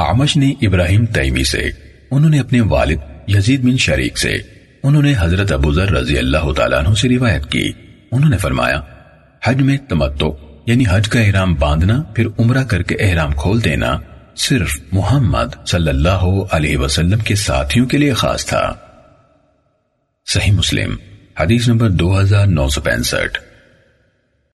آمش نے ابراہیم تیمی سے، انہوں نے اپنے والد یزید بن شریک سے، انہوں نے حضرت ابو ذر رضی اللہ تعالیٰ عنہ سے روایت کی۔ انہوں نے فرمایا، حج میں تمتو یعنی حج کا احرام باندھنا، پھر عمرہ کر کے احرام کھول دینا، صرف محمد صلی اللہ علیہ وسلم کے ساتھیوں کے لیے خاص تھا۔ صحیح مسلم، حدیث نمبر دو ہزار نو سو پینسٹھ۔